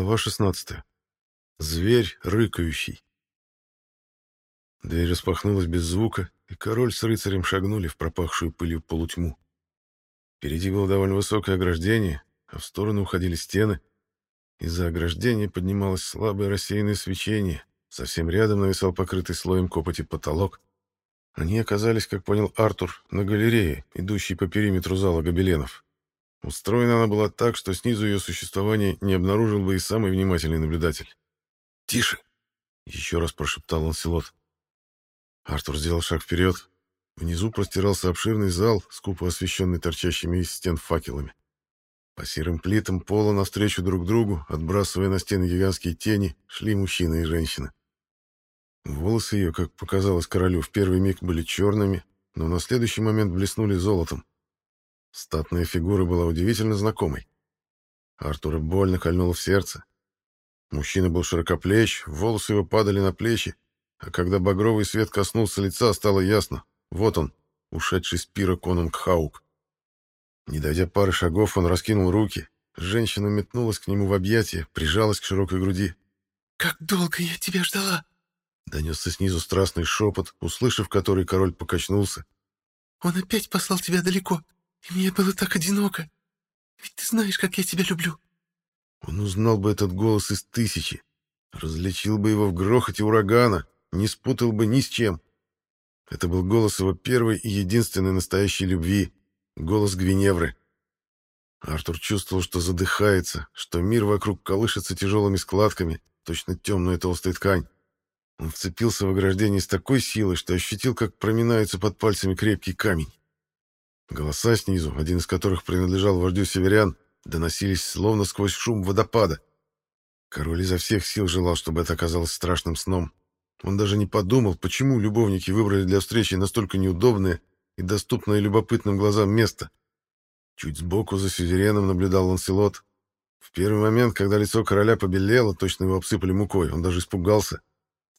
Глава 16. Зверь рыкающий. Дверь распахнулась без звука, и король с рыцарем шагнули в пропахшую пылью полутьму. Впереди было довольно высокое ограждение, а в сторону уходили стены. Из-за ограждения поднималось слабое рассеянное свечение, совсем рядом нависал покрытый слоем копоти потолок. Они оказались, как понял Артур, на галерее, идущей по периметру зала гобеленов. Устроена она была так, что снизу ее существования не обнаружил бы и самый внимательный наблюдатель. «Тише!» — еще раз прошептал Ланселот. Артур сделал шаг вперед. Внизу простирался обширный зал, скупо освещенный торчащими из стен факелами. По серым плитам пола навстречу друг другу, отбрасывая на стены гигантские тени, шли мужчина и женщина. Волосы ее, как показалось королю, в первый миг были черными, но на следующий момент блеснули золотом. Статная фигура была удивительно знакомой. Артура больно кольнуло в сердце. Мужчина был широкоплеч, волосы его падали на плечи, а когда багровый свет коснулся лица, стало ясно. Вот он, ушедший с пира конунг Хаук. Не дойдя пары шагов, он раскинул руки. Женщина метнулась к нему в объятия, прижалась к широкой груди. «Как долго я тебя ждала!» Донесся снизу страстный шепот, услышав который, король покачнулся. «Он опять послал тебя далеко. И мне было так одиноко. Ведь ты знаешь, как я тебя люблю. Он узнал бы этот голос из тысячи, различил бы его в грохоте урагана, не спутал бы ни с чем. Это был голос его первой и единственной настоящей любви, голос Гвиневры. Артур чувствовал, что задыхается, что мир вокруг колышется тяжелыми складками, точно темная толстая ткань. Он вцепился в ограждение с такой силой, что ощутил, как проминается под пальцами крепкий камень. Голоса снизу, один из которых принадлежал вождю северян, доносились словно сквозь шум водопада. Король изо всех сил желал, чтобы это оказалось страшным сном. Он даже не подумал, почему любовники выбрали для встречи настолько неудобное и доступное любопытным глазам место. Чуть сбоку за сюзереном наблюдал Ланселот. В первый момент, когда лицо короля побелело, точно его обсыпали мукой, он даже испугался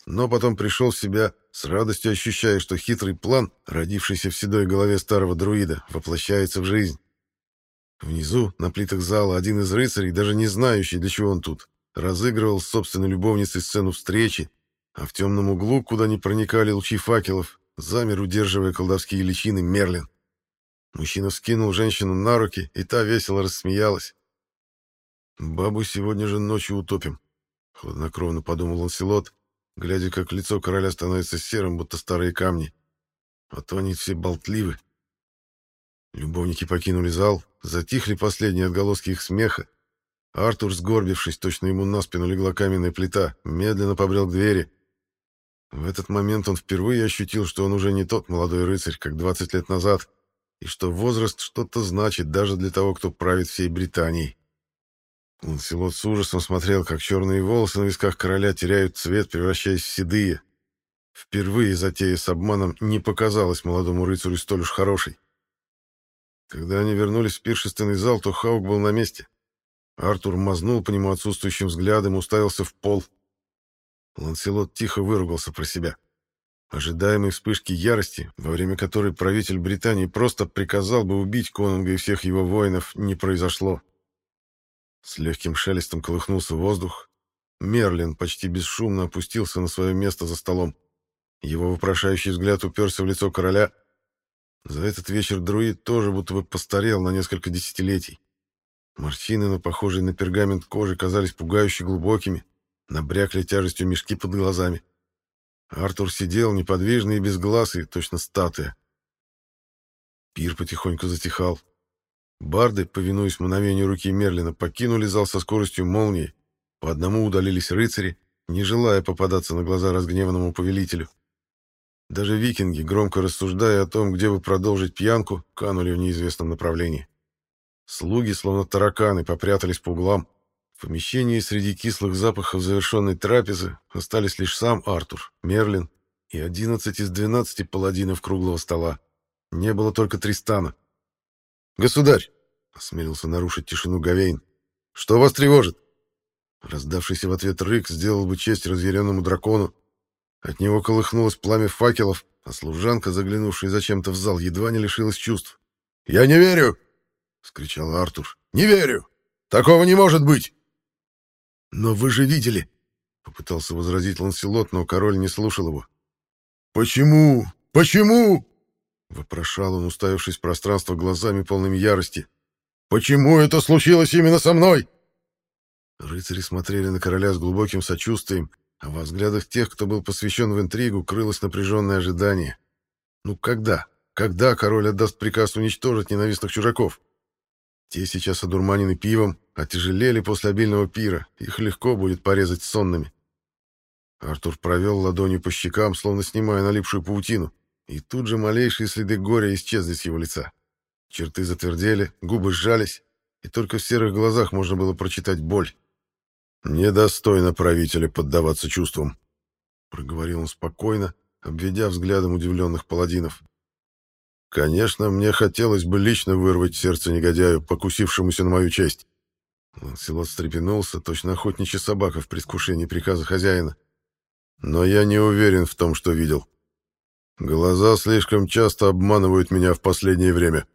но потом пришел в себя, с радостью ощущая, что хитрый план, родившийся в седой голове старого друида, воплощается в жизнь. Внизу, на плитах зала, один из рыцарей, даже не знающий, для чего он тут, разыгрывал с собственной любовницей сцену встречи, а в темном углу, куда не проникали лучи факелов, замер, удерживая колдовские личины, Мерлин. Мужчина вскинул женщину на руки, и та весело рассмеялась. «Бабу сегодня же ночью утопим», — хладнокровно подумал Ланселот, глядя, как лицо короля становится серым, будто старые камни. А то они все болтливы. Любовники покинули зал, затихли последние отголоски их смеха. Артур, сгорбившись, точно ему на спину легла каменная плита, медленно побрел к двери. В этот момент он впервые ощутил, что он уже не тот молодой рыцарь, как 20 лет назад, и что возраст что-то значит даже для того, кто правит всей Британией. Ланселот с ужасом смотрел, как черные волосы на висках короля теряют цвет, превращаясь в седые. Впервые затея с обманом не показалась молодому рыцарю столь уж хорошей. Когда они вернулись в пиршественный зал, то Хаук был на месте. Артур мазнул по нему отсутствующим взглядом, уставился в пол. Ланселот тихо выругался про себя. Ожидаемой вспышки ярости, во время которой правитель Британии просто приказал бы убить конунга и всех его воинов, не произошло. С легким шелестом колыхнулся воздух. Мерлин почти бесшумно опустился на свое место за столом. Его вопрошающий взгляд уперся в лицо короля. За этот вечер друид тоже будто бы постарел на несколько десятилетий. Морщины на похожей на пергамент кожи казались пугающе глубокими, набрякли тяжестью мешки под глазами. Артур сидел неподвижный и безгласый, точно статуя. Пир потихоньку затихал. Барды, повинуясь мгновению руки Мерлина, покинули зал со скоростью молнии. По одному удалились рыцари, не желая попадаться на глаза разгневанному повелителю. Даже викинги, громко рассуждая о том, где бы продолжить пьянку, канули в неизвестном направлении. Слуги, словно тараканы, попрятались по углам. В помещении среди кислых запахов завершенной трапезы остались лишь сам Артур, Мерлин и одиннадцать из двенадцати паладинов круглого стола. Не было только Тристана. «Государь!» — осмелился нарушить тишину Гавейн. «Что вас тревожит?» Раздавшийся в ответ рык сделал бы честь разъяренному дракону. От него колыхнулось пламя факелов, а служанка, заглянувшая зачем-то в зал, едва не лишилась чувств. «Я не верю!» — вскричал Артур. «Не верю! Такого не может быть!» «Но вы же видели!» — попытался возразить Ланселот, но король не слушал его. «Почему? Почему?» — вопрошал он, уставившись в пространство глазами полными ярости. «Почему это случилось именно со мной?» Рыцари смотрели на короля с глубоким сочувствием, а во взглядах тех, кто был посвящен в интригу, крылось напряженное ожидание. Ну когда? Когда король отдаст приказ уничтожить ненавистных чужаков? Те сейчас одурманены пивом, отяжелели после обильного пира, их легко будет порезать сонными. Артур провел ладонью по щекам, словно снимая налипшую паутину, и тут же малейшие следы горя исчезли с его лица. Черты затвердели, губы сжались, и только в серых глазах можно было прочитать боль. «Недостойно правителя поддаваться чувствам», — проговорил он спокойно, обведя взглядом удивленных паладинов. «Конечно, мне хотелось бы лично вырвать сердце негодяю, покусившемуся на мою честь». Ланселот встрепенулся, точно охотничья собака в предвкушении приказа хозяина. «Но я не уверен в том, что видел. Глаза слишком часто обманывают меня в последнее время».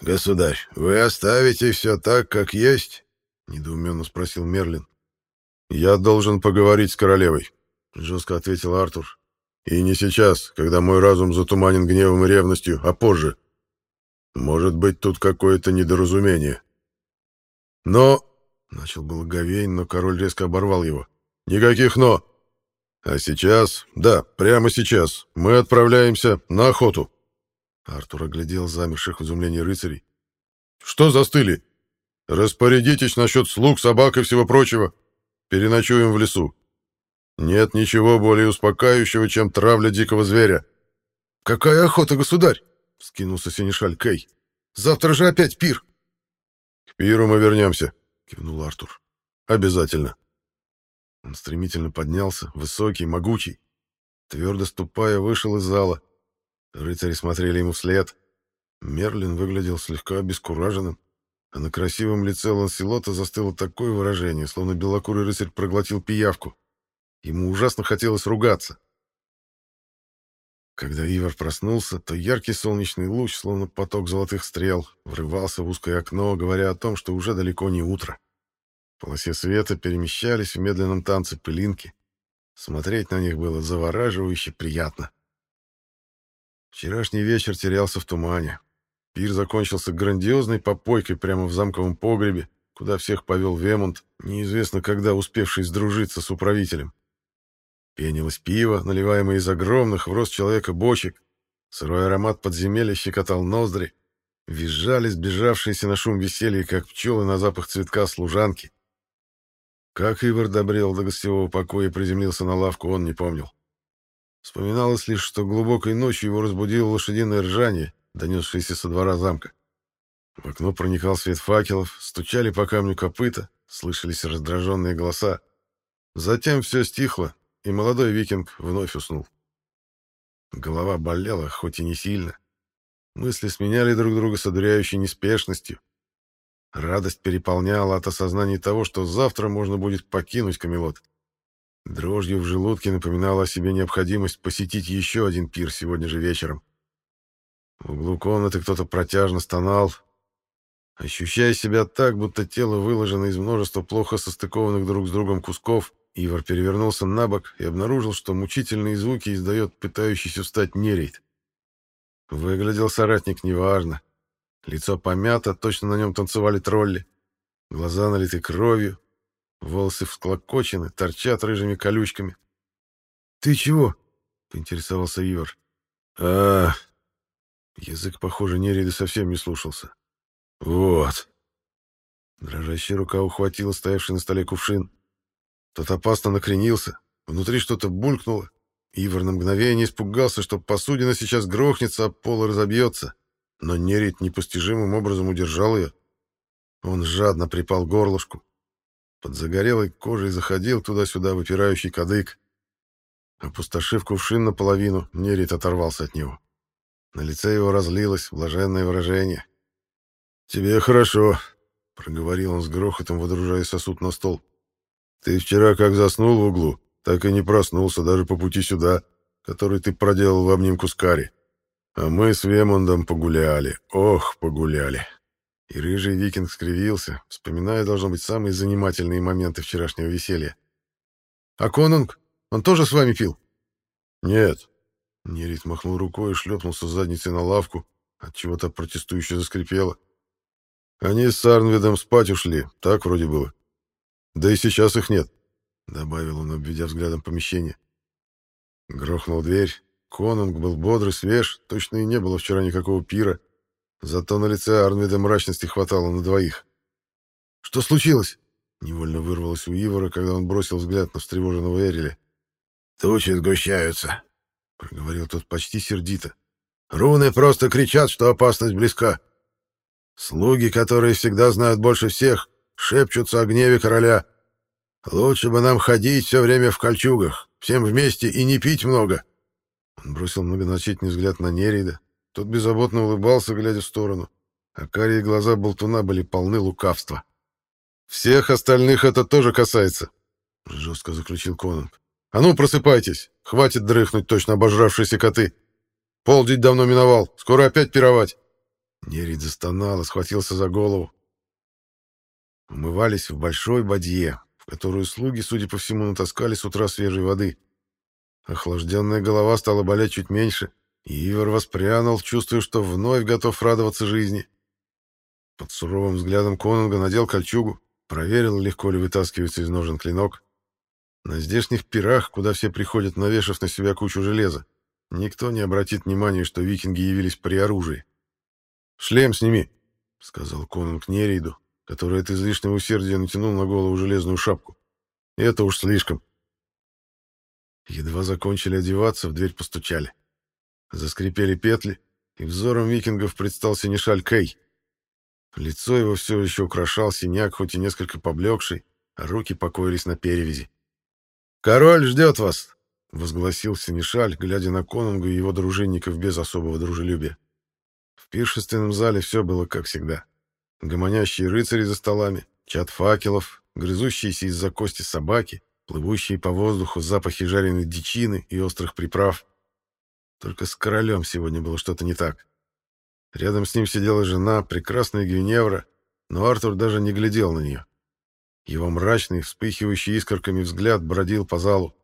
«Государь, вы оставите все так, как есть?» — недоуменно спросил Мерлин. «Я должен поговорить с королевой», — жестко ответил Артур. «И не сейчас, когда мой разум затуманен гневом и ревностью, а позже. Может быть, тут какое-то недоразумение». «Но...» — начал был Гавейн, но король резко оборвал его. «Никаких «но». А сейчас, да, прямо сейчас, мы отправляемся на охоту». Артур оглядел замерших в изумлении рыцарей. «Что застыли? Распорядитесь насчет слуг, собак и всего прочего. Переночуем в лесу. Нет ничего более успокаивающего, чем травля дикого зверя. Какая охота, государь? Скинулся синешаль Кей. Завтра же опять пир. К пиру мы вернемся, кивнул Артур. Обязательно. Он стремительно поднялся, высокий, могучий. Твердо ступая, вышел из зала. Рыцари смотрели ему вслед. Мерлин выглядел слегка обескураженным а на красивом лице Ланселота застыло такое выражение, словно белокурый рыцарь проглотил пиявку. Ему ужасно хотелось ругаться. Когда Ивар проснулся, то яркий солнечный луч, словно поток золотых стрел, врывался в узкое окно, говоря о том, что уже далеко не утро. Полосе света перемещались в медленном танце пылинки. Смотреть на них было завораживающе приятно. Вчерашний вечер терялся в тумане. Пир закончился грандиозной попойкой прямо в замковом погребе, куда всех повел Вемонт, неизвестно когда успевший сдружиться с управителем. Пенилось пиво, наливаемое из огромных в рост человека бочек. Сырой аромат подземелья щекотал ноздри. Визжали сбежавшиеся на шум веселья, как пчелы на запах цветка служанки. Как Ивар добрел до гостевого покоя и приземлился на лавку, он не помнил. Вспоминалось лишь, что глубокой ночью его разбудило лошадиное ржание, донесшиеся со двора замка. В окно проникал свет факелов, стучали по камню копыта, слышались раздраженные голоса. Затем все стихло, и молодой викинг вновь уснул. Голова болела, хоть и не сильно. Мысли сменяли друг друга с одуряющей неспешностью. Радость переполняла от осознания того, что завтра можно будет покинуть Камелот. Дрожью в желудке напоминала о себе необходимость посетить еще один пир сегодня же вечером. В углу комнаты кто-то протяжно стонал, ощущая себя так, будто тело выложено из множества плохо состыкованных друг с другом кусков. Ивар перевернулся на бок и обнаружил, что мучительные звуки издает пытающийся встать нерейд. Выглядел соратник неважно. Лицо помято, точно на нем танцевали тролли. Глаза налиты кровью, волосы всклокочены, торчат рыжими колючками. «Ты чего?» — поинтересовался Ивар. «А, Язык, похоже, Нерида совсем не слушался. «Вот». Дрожащая рука ухватила стоявший на столе кувшин. Тот опасно накренился. Внутри что-то булькнуло. Ивар на мгновение испугался, что посудина сейчас грохнется, а пол разобьется. Но Нерит непостижимым образом удержал ее. Он жадно припал горлышку. Под загорелой кожей заходил туда-сюда выпирающий кадык. Опустошив кувшин наполовину, Нерит оторвался от него. На лице его разлилось блаженное выражение. «Тебе хорошо», — проговорил он с грохотом, водружая сосуд на стол. «Ты вчера как заснул в углу, так и не проснулся даже по пути сюда, который ты проделал в обнимку с Кари. А мы с Вемондом погуляли, ох, погуляли. И рыжий викинг скривился, вспоминая, должно быть, самые занимательные моменты вчерашнего веселья. «А конунг? Он тоже с вами пил?» «Нет». Нерит махнул рукой и шлепнулся задницей на лавку, от чего то протестующе заскрипело. «Они с Арнвидом спать ушли, так вроде было. Да и сейчас их нет», — добавил он, обведя взглядом помещение. Грохнул дверь. Конунг был бодрый, свеж, точно и не было вчера никакого пира. Зато на лице Арнвида мрачности хватало на двоих. «Что случилось?» — невольно вырвалось у Ивара, когда он бросил взгляд на встревоженного Эриля. «Тучи сгущаются», — проговорил тот почти сердито. «Руны просто кричат, что опасность близка. Слуги, которые всегда знают больше всех, шепчутся о гневе короля. Лучше бы нам ходить все время в кольчугах, всем вместе и не пить много». Он бросил многозначительный взгляд на Нерида. Тот беззаботно улыбался, глядя в сторону, а карие глаза болтуна были полны лукавства. «Всех остальных это тоже касается», — жестко заключил Конанг. «А ну, просыпайтесь! Хватит дрыхнуть, точно обожравшиеся коты! Полдень давно миновал, скоро опять пировать!» Нерид застонал и схватился за голову. Умывались в большой бадье, в которую слуги, судя по всему, натаскали с утра свежей воды. Охлажденная голова стала болеть чуть меньше, и Ивар воспрянул, чувствуя, что вновь готов радоваться жизни. Под суровым взглядом Конунга надел кольчугу, проверил, легко ли вытаскивается из ножен клинок. На здешних пирах, куда все приходят, навешав на себя кучу железа, никто не обратит внимания, что викинги явились при оружии. «Шлем сними», — сказал конунг Нерейду, который от излишнего усердия натянул на голову железную шапку. «Это уж слишком». Едва закончили одеваться, в дверь постучали. Заскрипели петли, и взором викингов предстал синешаль Кей. Лицо его все еще украшал синяк, хоть и несколько поблекший, а руки покоились на перевязи. «Король ждет вас!» — возгласил Синишаль, глядя на Конунга и его дружинников без особого дружелюбия. В пиршественном зале все было как всегда. Гомонящие рыцари за столами, чат факелов, грызущиеся из-за кости собаки, плывущие по воздуху запахи жареной дичины и острых приправ. Только с королем сегодня было что-то не так. Рядом с ним сидела жена, прекрасная Гвиневра, но Артур даже не глядел на нее. Его мрачный, вспыхивающий искорками взгляд бродил по залу.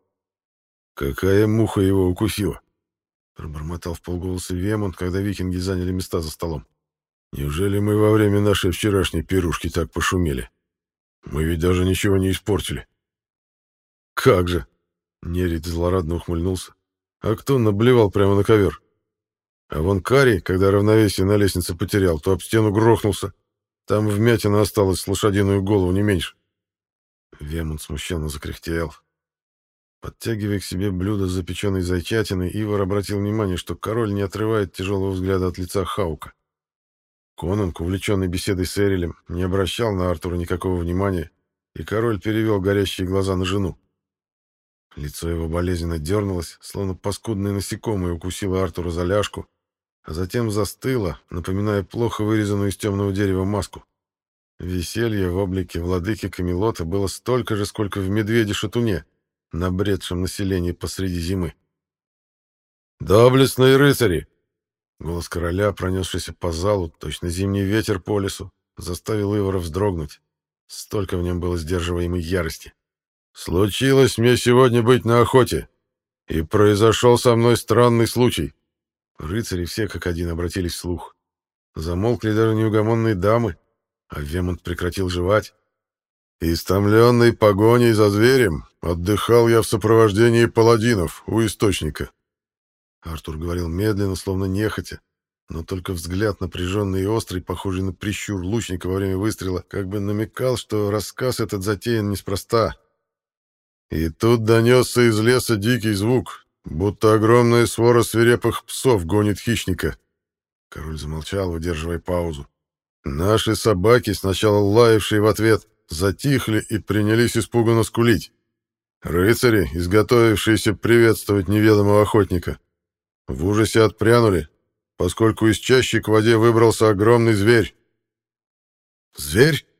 «Какая муха его укусила!» Пробормотал в полголоса Вемон, когда викинги заняли места за столом. «Неужели мы во время нашей вчерашней пирушки так пошумели? Мы ведь даже ничего не испортили». «Как же!» — Нерит злорадно ухмыльнулся. «А кто наблевал прямо на ковер?» А вон Кари, когда равновесие на лестнице потерял, то об стену грохнулся. Там вмятина осталась с лошадиную голову, не меньше. Вемон смущенно закряхтел. Подтягивая к себе блюдо с запеченной зайчатиной, Ивар обратил внимание, что король не отрывает тяжелого взгляда от лица Хаука. Конунг, увлеченный беседой с Эрилем, не обращал на Артура никакого внимания, и король перевел горящие глаза на жену. Лицо его болезненно дернулось, словно паскудное насекомое укусило Артура за ляжку, а затем застыло, напоминая плохо вырезанную из темного дерева маску. Веселье в облике владыки Камелота было столько же, сколько в медведе-шатуне, набредшем населении посреди зимы. «Доблестные рыцари!» Голос короля, пронесшийся по залу, точно зимний ветер по лесу, заставил Ивара вздрогнуть. Столько в нем было сдерживаемой ярости. «Случилось мне сегодня быть на охоте, и произошел со мной странный случай». Рыцари все как один обратились вслух. Замолкли даже неугомонные дамы, а Вемонт прекратил жевать. Истомленный погоней за зверем, отдыхал я в сопровождении паладинов у источника. Артур говорил медленно, словно нехотя, но только взгляд напряженный и острый, похожий на прищур лучника во время выстрела, как бы намекал, что рассказ этот затеян неспроста. И тут донесся из леса дикий звук, будто огромная свора свирепых псов гонит хищника. Король замолчал, выдерживая паузу. Наши собаки, сначала лаявшие в ответ, затихли и принялись испуганно скулить. Рыцари, изготовившиеся приветствовать неведомого охотника, в ужасе отпрянули, поскольку из чащи к воде выбрался огромный зверь. «Зверь?» —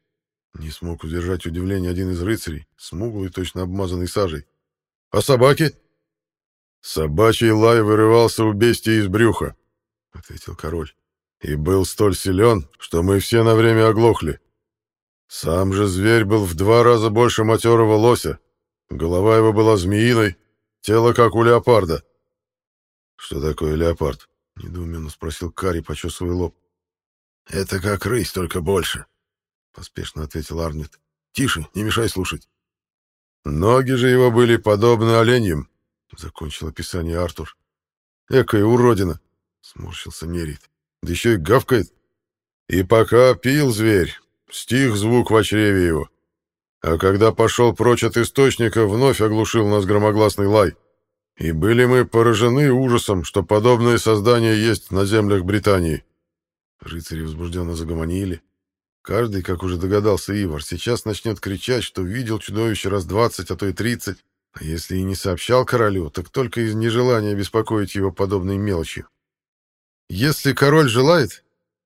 не смог удержать удивление один из рыцарей, смуглый, точно обмазанный сажей. «А собаки?» «Собачий лай вырывался у бестии из брюха», — ответил король. и был столь силен, что мы все на время оглохли. Сам же зверь был в два раза больше матерого лося. Голова его была змеиной, тело как у леопарда. «Что такое леопард?» — недоуменно спросил Кари, почесывая лоб. «Это как рысь, только больше», — поспешно ответил Арнет. «Тише, не мешай слушать». «Ноги же его были подобны оленьям», — закончил описание Артур. «Экая уродина!» — сморщился Нерит. «Да еще и гавкает. И пока пил зверь, стих звук в чреве его. А когда пошел прочь от источника, вновь оглушил нас громогласный лай. И были мы поражены ужасом, что подобное создание есть на землях Британии». Рыцари возбужденно загомонили. Каждый, как уже догадался Ивар, сейчас начнет кричать, что видел чудовище раз двадцать, а то и тридцать. А если и не сообщал королю, так только из нежелания беспокоить его подобной мелочью. «Если король желает...»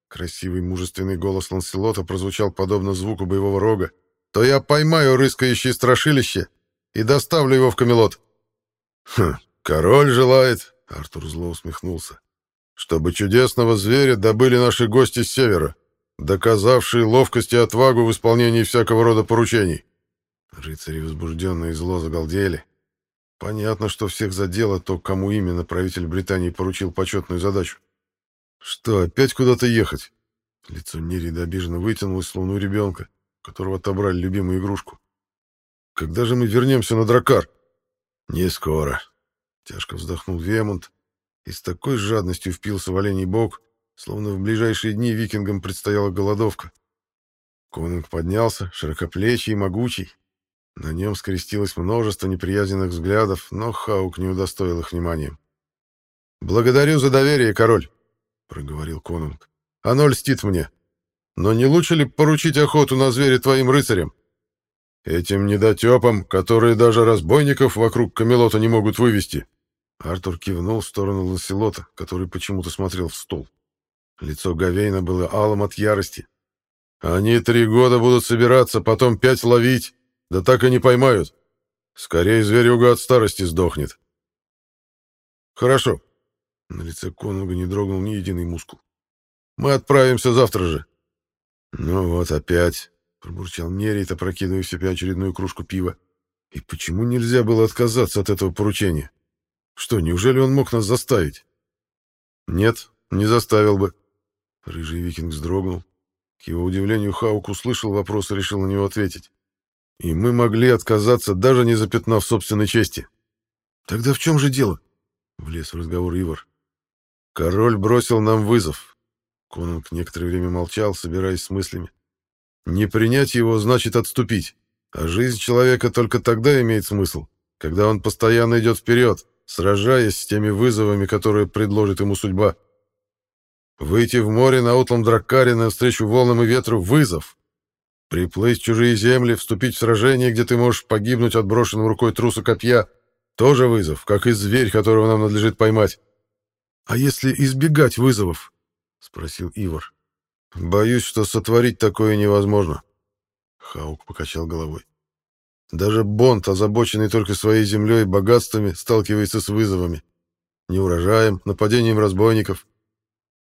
Красивый мужественный голос Ланселота прозвучал подобно звуку боевого рога. «То я поймаю рыскающее страшилище и доставлю его в Камелот». «Хм, король желает...» — Артур зло усмехнулся. «Чтобы чудесного зверя добыли наши гости с севера, доказавшие ловкость и отвагу в исполнении всякого рода поручений. Рыцари возбужденно и зло загалдели. Понятно, что всех задело то, кому именно правитель Британии поручил почетную задачу. Что, опять куда-то ехать? Лицо Нерида обиженно вытянулось, словно у ребенка, которого отобрали любимую игрушку. Когда же мы вернемся на Дракар? Не скоро. Тяжко вздохнул Вемонт и с такой жадностью впился в оленей бок, словно в ближайшие дни викингам предстояла голодовка. Конунг поднялся, широкоплечий и могучий, на нем скрестилось множество неприязненных взглядов, но Хаук не удостоил их вниманием. «Благодарю за доверие, король», — проговорил конунг. «Оно льстит мне. Но не лучше ли поручить охоту на зверя твоим рыцарям? Этим недотепам, которые даже разбойников вокруг Камелота не могут вывести». Артур кивнул в сторону Ланселота, который почему-то смотрел в стол. Лицо Гавейна было алым от ярости. «Они три года будут собираться, потом пять ловить, да так и не поймают. Скорее зверюга от старости сдохнет. Хорошо. На лице конунга не дрогнул ни единый мускул. Мы отправимся завтра же. Ну вот опять, пробурчал Нерит, опрокидывая в себя очередную кружку пива. И почему нельзя было отказаться от этого поручения? Что, неужели он мог нас заставить? Нет, не заставил бы. Рыжий викинг вздрогнул. К его удивлению, Хаук услышал вопрос и решил на него ответить. И мы могли отказаться, даже не запятнав собственной чести. Тогда в чем же дело? Влез в разговор Ивар. Король бросил нам вызов. Конунг некоторое время молчал, собираясь с мыслями. Не принять его значит отступить. А жизнь человека только тогда имеет смысл, когда он постоянно идет вперед, сражаясь с теми вызовами, которые предложит ему судьба. Выйти в море на утлом драккаре навстречу волнам и ветру — вызов. Приплыть в чужие земли, вступить в сражение, где ты можешь погибнуть от брошенного рукой труса копья, тоже вызов, как и зверь, которого нам надлежит поймать. — А если избегать вызовов? — спросил Ивар. — Боюсь, что сотворить такое невозможно. Хаук покачал головой. Даже Бонд, озабоченный только своей землей и богатствами, сталкивается с вызовами. Неурожаем, нападением разбойников.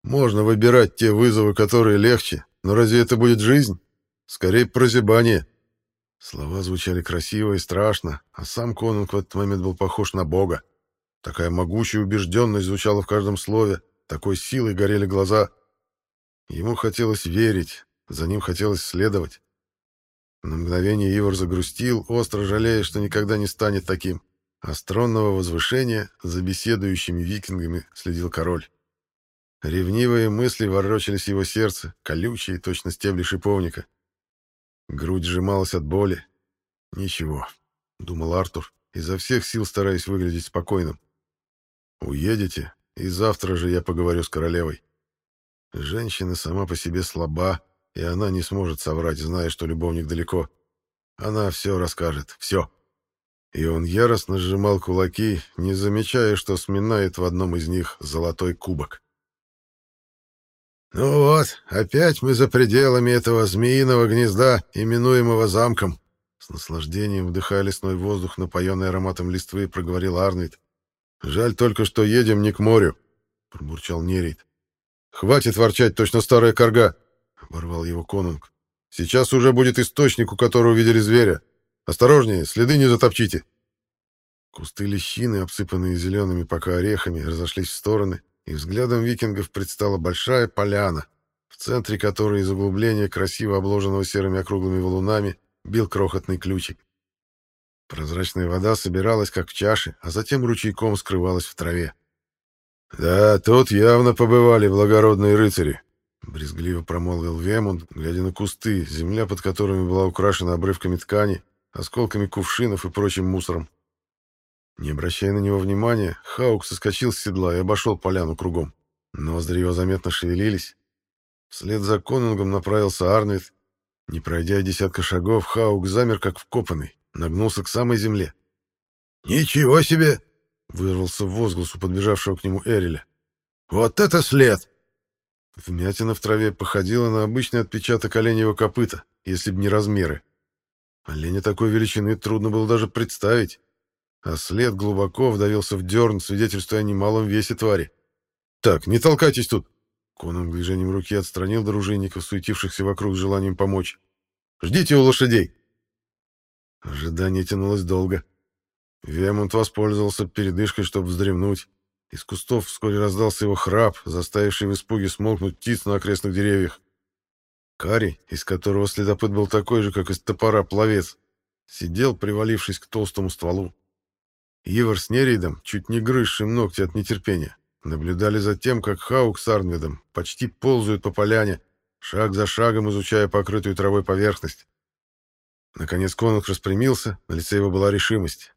Можно выбирать те вызовы, которые легче, но разве это будет жизнь? Скорее, прозябание. Слова звучали красиво и страшно, а сам конунг в этот момент был похож на бога. Такая могучая убежденность звучала в каждом слове, такой силой горели глаза. Ему хотелось верить, за ним хотелось следовать. На мгновение Ивар загрустил, остро жалея, что никогда не станет таким. А с тронного возвышения за беседующими викингами следил король. Ревнивые мысли ворочались в его сердце, колючие, точно стебли шиповника. Грудь сжималась от боли. «Ничего», — думал Артур, изо всех сил стараясь выглядеть спокойным. «Уедете, и завтра же я поговорю с королевой. Женщина сама по себе слаба, и она не сможет соврать, зная, что любовник далеко. Она все расскажет, все». И он яростно сжимал кулаки, не замечая, что сминает в одном из них золотой кубок. «Ну вот, опять мы за пределами этого змеиного гнезда, именуемого замком!» С наслаждением, вдыхая лесной воздух, напоенный ароматом листвы, проговорил Арнольд. «Жаль только, что едем не к морю», — пробурчал Нерит. Хватит ворчать, точно старая корга!» — оборвал его конунг. «Сейчас уже будет источник, у которого видели зверя. Осторожнее, следы не затопчите!» Кусты лещины, обсыпанные зелеными пока орехами, разошлись в стороны, и взглядом викингов предстала большая поляна, в центре которой из углубления, красиво обложенного серыми округлыми валунами, бил крохотный ключик. Прозрачная вода собиралась, как в чаше, а затем ручейком скрывалась в траве. «Да, тут явно побывали благородные рыцари», — брезгливо промолвил Вемунд, глядя на кусты, земля под которыми была украшена обрывками ткани, осколками кувшинов и прочим мусором. Не обращая на него внимания, Хаук соскочил с седла и обошел поляну кругом. Ноздри его заметно шевелились. Вслед за конунгом направился Арнвид. Не пройдя десятка шагов, Хаук замер как вкопанный, нагнулся к самой земле. «Ничего себе!» — вырвался возглас у подбежавшего к нему Эриля. «Вот это след!» Вмятина в траве походила на обычный отпечаток оленьего копыта, если б не размеры. Оленя такой величины трудно было даже представить, а след глубоко вдавился в дерн, свидетельствуя о немалом весе твари. «Так, не толкайтесь тут!» Конан движением руки отстранил дружинников, суетившихся вокруг с желанием помочь. «Ждите у лошадей!» Ожидание тянулось долго. Вемонт воспользовался передышкой, чтобы вздремнуть. Из кустов вскоре раздался его храп, заставивший в испуге смолкнуть птиц на окрестных деревьях. Кари, из которого следопыт был такой же, как из топора пловец, сидел, привалившись к толстому стволу. Ивар с Нерейдом, чуть не грызшим ногти от нетерпения, наблюдали за тем, как Хаук с Арнведом почти ползают по поляне, шаг за шагом изучая покрытую травой поверхность. Наконец конунг распрямился, на лице его была решимость.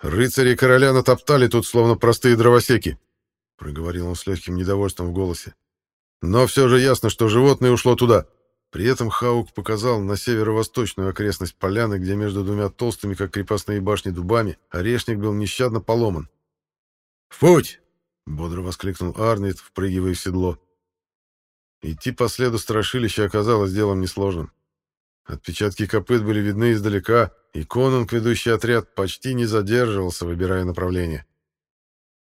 «Рыцари короля натоптали тут, словно простые дровосеки», — проговорил он с легким недовольством в голосе. «Но все же ясно, что животное ушло туда. При этом Хаук показал на северо-восточную окрестность поляны, где между двумя толстыми, как крепостные башни, дубами орешник был нещадно поломан. «В путь!» — бодро воскликнул Арнит, впрыгивая в седло. Идти по следу страшилища оказалось делом несложным. Отпечатки копыт были видны издалека, и конунг, ведущий отряд, почти не задерживался, выбирая направление.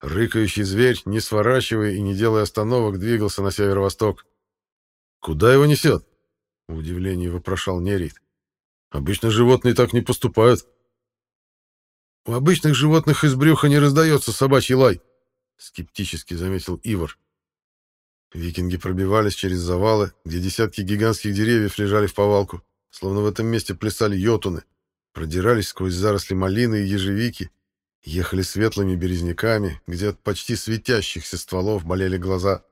Рыкающий зверь, не сворачивая и не делая остановок, двигался на северо-восток. «Куда его несет?» В удивлении вопрошал Нерит. Обычно животные так не поступают. У обычных животных из брюха не раздается собачий лай, скептически заметил Ивар. Викинги пробивались через завалы, где десятки гигантских деревьев лежали в повалку, словно в этом месте плясали йотуны, продирались сквозь заросли малины и ежевики, ехали светлыми березняками, где от почти светящихся стволов болели глаза.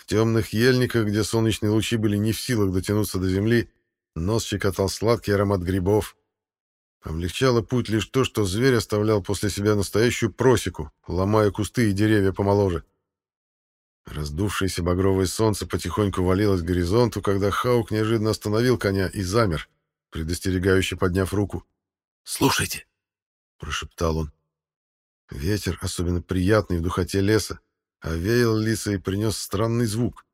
В темных ельниках, где солнечные лучи были не в силах дотянуться до земли, нос щекотал сладкий аромат грибов. Облегчало путь лишь то, что зверь оставлял после себя настоящую просеку, ломая кусты и деревья помоложе. Раздувшееся багровое солнце потихоньку валилось к горизонту, когда Хаук неожиданно остановил коня и замер, предостерегающе подняв руку. «Слушайте», — прошептал он. Ветер, особенно приятный в духоте леса, Овеял лиса и принес странный звук.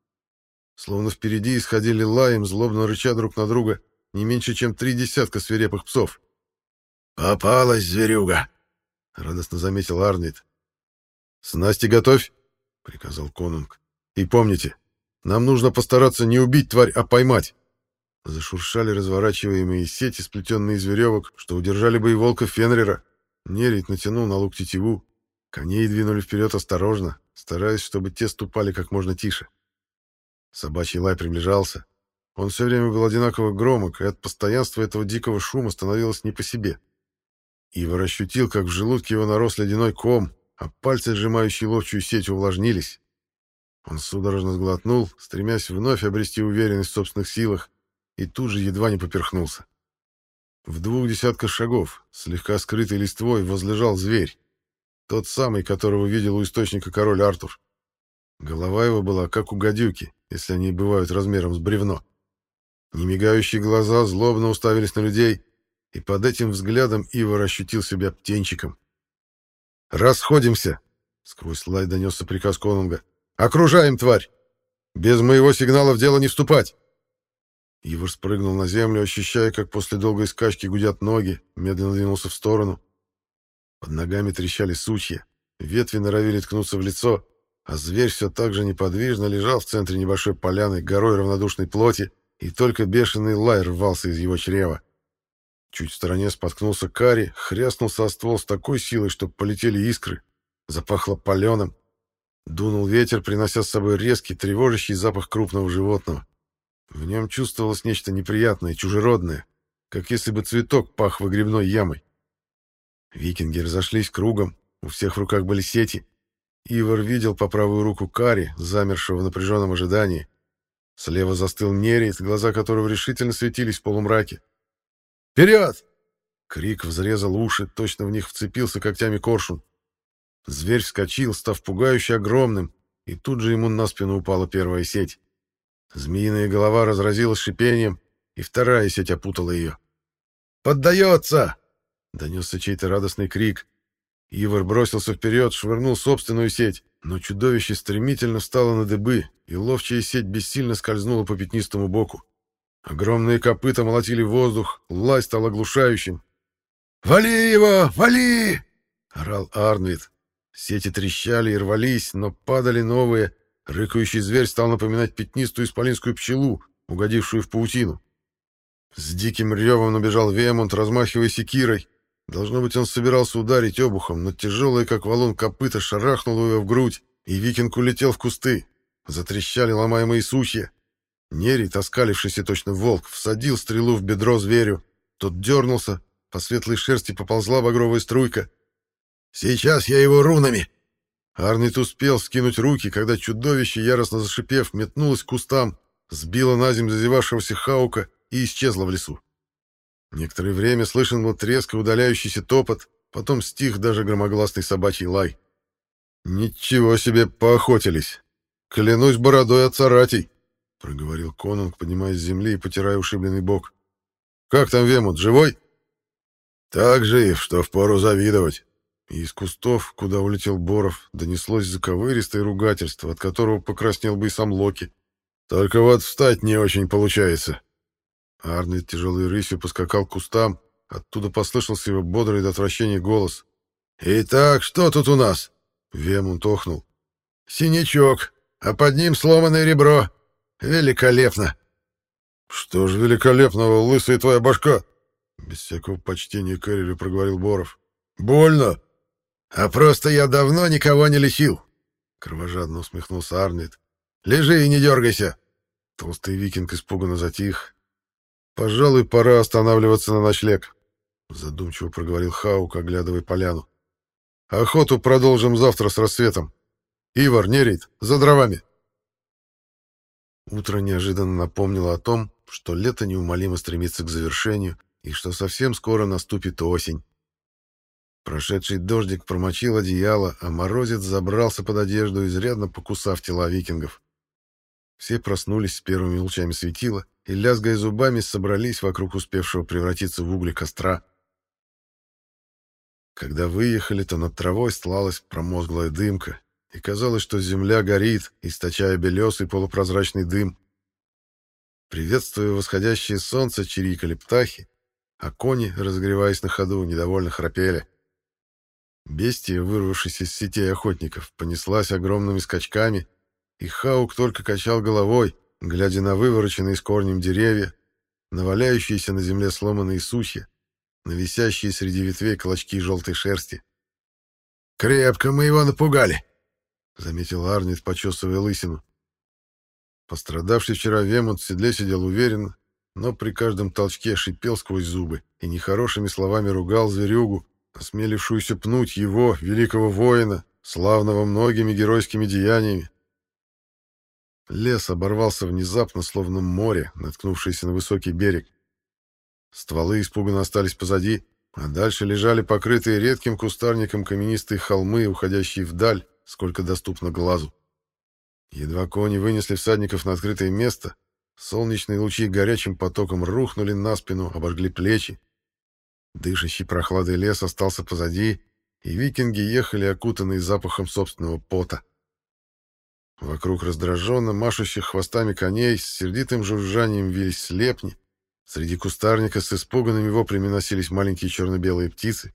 Словно впереди исходили лаем, злобно рыча друг на друга, не меньше, чем три десятка свирепых псов. «Попалась зверюга!» — радостно заметил Арнит. «Снасти готовь!» — приказал конунг. «И помните, нам нужно постараться не убить тварь, а поймать!» Зашуршали разворачиваемые сети, сплетенные из веревок, что удержали бы и волка Фенрера. Нерить натянул на лук тетиву. Коней двинули вперед осторожно, стараясь, чтобы те ступали как можно тише. Собачий лай приближался. Он все время был одинаково громок, и от постоянства этого дикого шума становилось не по себе. Ивар ощутил, как в желудке его нарос ледяной ком, а пальцы, сжимающие ловчую сеть, увлажнились. Он судорожно сглотнул, стремясь вновь обрести уверенность в собственных силах, и тут же едва не поперхнулся. В двух десятках шагов, слегка скрытый листвой, возлежал зверь. Тот самый, которого видел у источника король Артур. Голова его была как у гадюки, если они бывают размером с бревно. Немигающие глаза злобно уставились на людей, и под этим взглядом Ивар ощутил себя птенчиком. «Расходимся!» — сквозь лай донесся приказ конунга. «Окружаем, тварь! Без моего сигнала в дело не вступать!» Ивар спрыгнул на землю, ощущая, как после долгой скачки гудят ноги, медленно двинулся в сторону. Под ногами трещали сучья, ветви норовили ткнуться в лицо, а зверь все так же неподвижно лежал в центре небольшой поляны горой равнодушной плоти, и только бешеный лай рвался из его чрева. Чуть в стороне споткнулся Кари, хряснулся о ствол с такой силой, что полетели искры. Запахло паленым. Дунул ветер, принося с собой резкий, тревожащий запах крупного животного. В нем чувствовалось нечто неприятное, чужеродное, как если бы цветок пах выгребной ямой. Викинги разошлись кругом, у всех в руках были сети. Ивар видел по правую руку Кари, замершего в напряженном ожидании. Слева застыл Нерит, глаза которого решительно светились в полумраке. «Вперед!» Крик взрезал уши, точно в них вцепился когтями коршун. Зверь вскочил, став пугающе огромным, и тут же ему на спину упала первая сеть. Змеиная голова разразилась шипением, и вторая сеть опутала ее. «Поддается!» — донесся чей-то радостный крик. Ивар бросился вперед, швырнул собственную сеть, но чудовище стремительно встало на дыбы, и ловчая сеть бессильно скользнула по пятнистому боку. Огромные копыта молотили воздух, лай стал оглушающим. «Вали его! Вали!» — орал Арнвид. Сети трещали и рвались, но падали новые. Рыкающий зверь стал напоминать пятнистую исполинскую пчелу, угодившую в паутину. С диким ревом набежал Вемонт, размахивая секирой. Должно быть, он собирался ударить обухом, но тяжелое, как валун, копыта шарахнуло его в грудь, и викинг улетел в кусты. Затрещали ломаемые сучья. Нерий, таскалившийся точно волк, всадил стрелу в бедро зверю. Тот дернулся, по светлой шерсти поползла багровая струйка. «Сейчас я его рунами!» Арнит успел скинуть руки, когда чудовище, яростно зашипев, метнулось к кустам, сбило на землю зазевавшегося Хаука и исчезло в лесу. Некоторое время слышен был треск и удаляющийся топот, потом стих даже громогласный собачий лай. «Ничего себе поохотились! Клянусь бородой от царатей!» — проговорил конунг, поднимаясь с земли и потирая ушибленный бок. «Как там Вемут, живой?» «Так жив, что впору завидовать!» И из кустов, куда улетел Боров, донеслось заковыристое ругательство, от которого покраснел бы и сам Локи. «Только вот встать не очень получается!» Арнольд тяжелой рысью поскакал к кустам, оттуда послышался его бодрый до отвращения голос. «Итак, что тут у нас?» Вемунт охнул. «Синячок, а под ним сломанное ребро. Великолепно!» «Что ж великолепного, лысая твоя башка?» Без всякого почтения к Эрилю проговорил Боров. «Больно!» «А просто я давно никого не лечил!» Кровожадно усмехнулся Арнольд. «Лежи и не дергайся!» Толстый викинг испуганно затих, «Пожалуй, пора останавливаться на ночлег», — задумчиво проговорил Хаук, оглядывая поляну. «Охоту продолжим завтра с рассветом. Ивар, Нерит, за дровами». Утро неожиданно напомнило о том, что лето неумолимо стремится к завершению и что совсем скоро наступит осень. Прошедший дождик промочил одеяло, а морозец забрался под одежду, изрядно покусав тела викингов. Все проснулись с первыми лучами светила и, лязгая зубами, собрались вокруг успевшего превратиться в угли костра. Когда выехали, то над травой стлалась промозглая дымка, и казалось, что земля горит, источая белесый полупрозрачный дым. Приветствуя восходящее солнце, чирикали птахи, а кони, разогреваясь на ходу, недовольно храпели. Бестия, вырвавшись из сетей охотников, понеслась огромными скачками, и Хаук только качал головой, глядя на вывороченные с корнем деревья, на валяющиеся на земле сломанные сучья, на висящие среди ветвей клочки желтой шерсти. «Крепко мы его напугали», — заметил Арнит, почесывая лысину. Пострадавший вчера Вемонт в седле сидел уверенно, но при каждом толчке шипел сквозь зубы и нехорошими словами ругал зверюгу, осмелившуюся пнуть его, великого воина, славного многими геройскими деяниями. Лес оборвался внезапно, словно море, наткнувшееся на высокий берег. Стволы испуганно остались позади, а дальше лежали покрытые редким кустарником каменистые холмы, уходящие вдаль, сколько доступно глазу. Едва кони вынесли всадников на открытое место, солнечные лучи горячим потоком рухнули на спину, обожгли плечи. Дышащий прохладой лес остался позади, и викинги ехали окутанные запахом собственного пота. Вокруг раздраженно машущих хвостами коней с сердитым жужжанием вились слепни. Среди кустарника с испуганными воплями носились маленькие черно-белые птицы.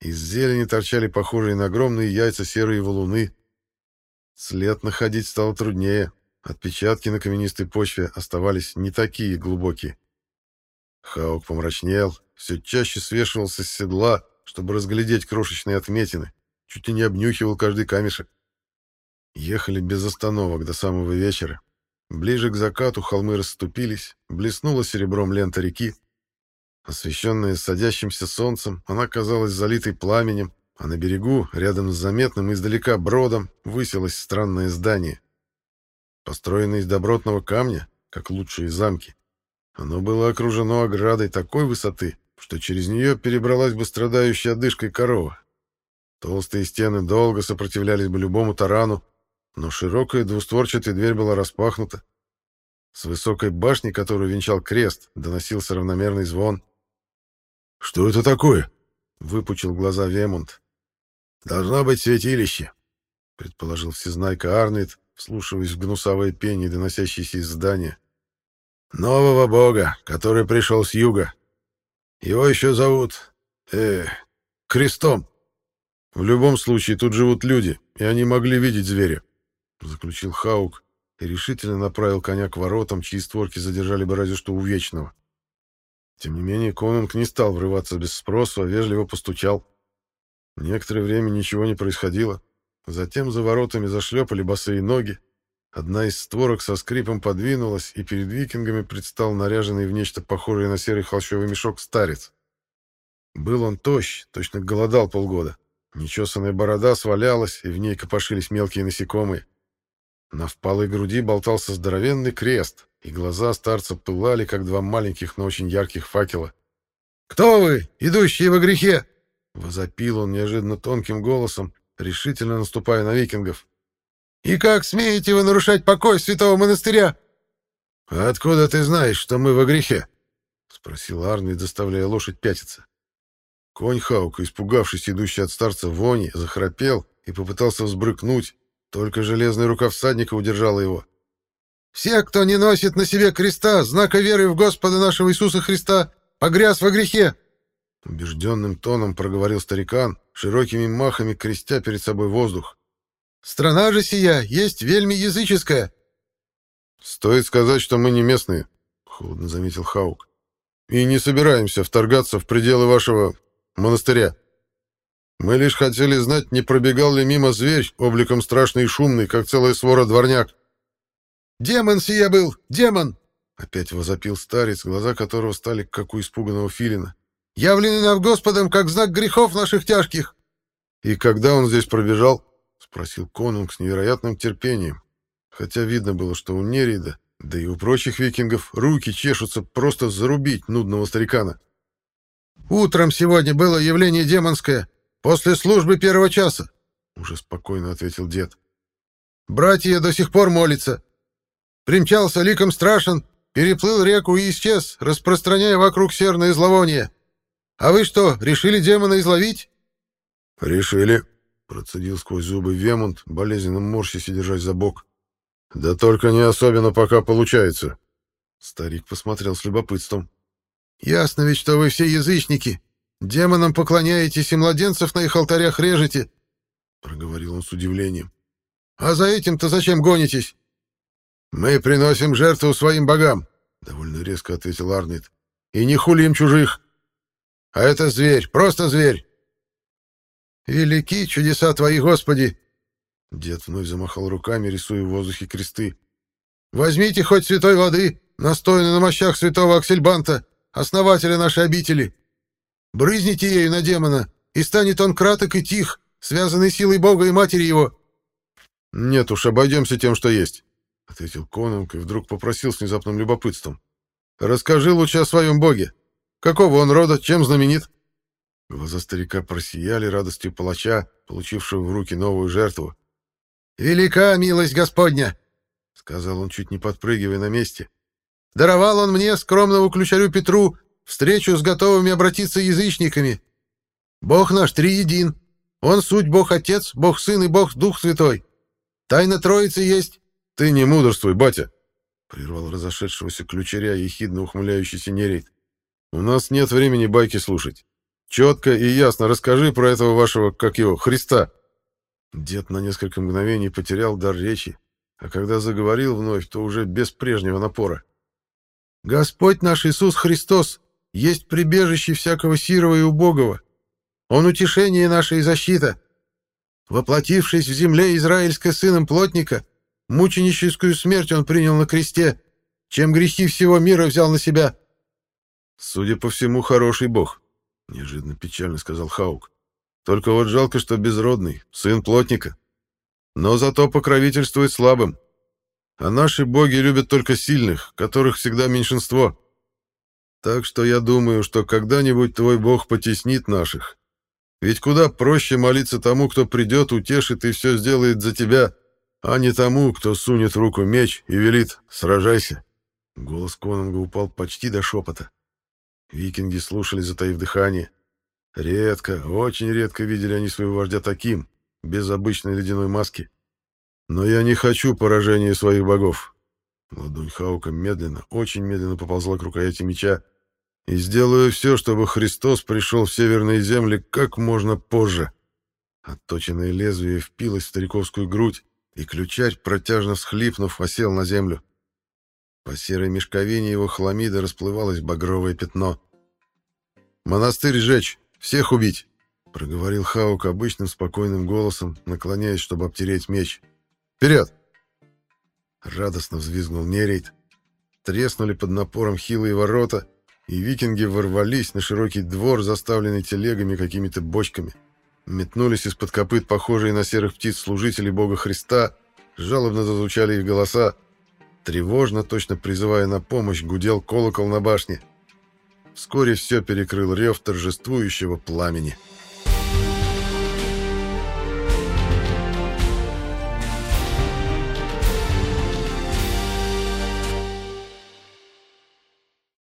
Из зелени торчали похожие на огромные яйца серые валуны. След находить стало труднее. Отпечатки на каменистой почве оставались не такие глубокие. Хаук помрачнел, все чаще свешивался с седла, чтобы разглядеть крошечные отметины, чуть ли не обнюхивал каждый камешек. Ехали без остановок до самого вечера. Ближе к закату холмы расступились, блеснула серебром лента реки. Освещенная садящимся солнцем, она казалась залитой пламенем, а на берегу, рядом с заметным издалека бродом, высилось странное здание. Построенное из добротного камня, как лучшие замки, оно было окружено оградой такой высоты, что через нее перебралась бы страдающая одышкой корова. Толстые стены долго сопротивлялись бы любому тарану, но широкая двустворчатая дверь была распахнута. С высокой башни, которую венчал крест, доносился равномерный звон. «Что это такое?» — выпучил глаза Вемунд. «Должно быть святилище», — предположил всезнайка Арнольд, вслушиваясь в гнусавое пение, доносящееся из здания. «Нового бога, который пришел с юга. Его еще зовут... э Крестом». «В любом случае, тут живут люди, и они могли видеть зверя», — заключил Хаук и решительно направил коня к воротам, чьи створки задержали бы разве что у Вечного. Тем не менее, Конунг не стал врываться без спросу, а вежливо постучал. Некоторое время ничего не происходило. Затем за воротами зашлепали босые ноги. Одна из створок со скрипом подвинулась, и перед викингами предстал наряженный в нечто похожее на серый холщовый мешок старец. Был он тощ, точно голодал полгода. Нечесанная борода свалялась, и в ней копошились мелкие насекомые. На впалой груди болтался здоровенный крест, и глаза старца пылали, как два маленьких, но очень ярких факела. «Кто вы, идущие во грехе?» Возопил он неожиданно тонким голосом, решительно наступая на викингов. «И как смеете вы нарушать покой святого монастыря?» «Откуда ты знаешь, что мы во грехе?» — спросил Арни, доставляя лошадь пятиться. Конь Хаука, испугавшись идущий от старца вони, захрапел и попытался взбрыкнуть, только железная рука всадника удержала его. «Все, кто не носит на себе креста, знака веры в Господа нашего Иисуса Христа, погряз во грехе!» Убежденным тоном проговорил старикан, широкими махами крестя перед собой воздух. «Страна же сия есть вельми языческая!» «Стоит сказать, что мы не местные», — холодно заметил Хаук. «И не собираемся вторгаться в пределы вашего монастыря. Мы лишь хотели знать, не пробегал ли мимо зверь, обликом страшный и шумный, как целая свора дворняк. «Демон сия был! Демон!» Опять возопил старец, глаза которого стали, как у испуганного филина. «Явленный нам Господом, как знак грехов наших тяжких!» «И когда он здесь пробежал?» — спросил конунг с невероятным терпением. Хотя видно было, что у Нерида, да и у прочих викингов, руки чешутся просто зарубить нудного старикана. «Утром сегодня было явление демонское, после службы первого часа», — уже спокойно ответил дед. «Братья до сих пор молятся. Примчался ликом страшен, переплыл реку и исчез, распространяя вокруг серное зловоние. А вы что, решили демона изловить?» «Решили», — процедил сквозь зубы Вемунд, болезненно морщись и держась за бок. «Да только не особенно пока получается». Старик посмотрел с любопытством. Ясно ведь, что вы все язычники. Демонам поклоняетесь и младенцев на их алтарях режете, — проговорил он с удивлением. А за этим-то зачем гонитесь? Мы приносим жертву своим богам, — довольно резко ответил Арнит. И не хулим чужих. А это зверь, просто зверь. Велики чудеса твои, Господи! Дед вновь замахал руками, рисуя в воздухе кресты. Возьмите хоть святой воды, настойной на мощах святого Аксельбанта, основателя нашей обители. Брызните ею на демона, и станет он краток и тих, связанный силой Бога и Матери его». «Нет уж, обойдемся тем, что есть», — ответил Конунг и вдруг попросил с внезапным любопытством. «Расскажи лучше о своем боге. Какого он рода, чем знаменит?» Глаза старика просияли радостью палача, получившего в руки новую жертву. «Велика милость Господня!» — сказал он, чуть не подпрыгивая на месте. Даровал он мне, скромному ключарю Петру, встречу с готовыми обратиться язычниками. Бог наш триедин. Он суть Бог-Отец, Бог-Сын и Бог-Дух Святой. Тайна Троицы есть. — Ты не мудрствуй, батя, — прервал разошедшегося ключаря ехидно ухмыляющийся нерейт. — У нас нет времени байки слушать. Четко и ясно расскажи про этого вашего, как его, Христа. Дед на несколько мгновений потерял дар речи, а когда заговорил вновь, то уже без прежнего напора. «Господь наш Иисус Христос есть прибежище всякого сирого и убогого. Он утешение наше и защита. Воплотившись в земле израильской сыном плотника, мученическую смерть он принял на кресте, чем грехи всего мира взял на себя». «Судя по всему, хороший бог», — неожиданно печально сказал Хаук. «Только вот жалко, что безродный, сын плотника. Но зато покровительствует слабым. А наши боги любят только сильных, которых всегда меньшинство. Так что я думаю, что когда-нибудь твой бог потеснит наших. Ведь куда проще молиться тому, кто придет, утешит и все сделает за тебя, а не тому, кто сунет руку меч и велит «сражайся». Голос Конунга упал почти до шепота. Викинги слушали, затаив дыхание. Редко, очень редко видели они своего вождя таким, без обычной ледяной маски. Но я не хочу поражения своих богов. Ладонь Хаука медленно, очень медленно поползла к рукояти меча, и сделаю все, чтобы Христос пришел в северные земли как можно позже. Отточенное лезвие впилось в стариковскую грудь, и ключарь, протяжно всхлипнув, осел на землю. По серой мешковине его хламида расплывалось багровое пятно. «Монастырь сжечь! Всех убить!» — проговорил Хаук обычным спокойным голосом, наклоняясь, чтобы обтереть меч. «Вперед!» Радостно взвизгнул Нерейт. Треснули под напором хилые ворота, и викинги ворвались на широкий двор, заставленный телегами какими-то бочками. Метнулись из-под копыт похожие на серых птиц служители Бога Христа, жалобно зазвучали их голоса. Тревожно, точно призывая на помощь, гудел колокол на башне. Вскоре все перекрыл рев торжествующего пламени.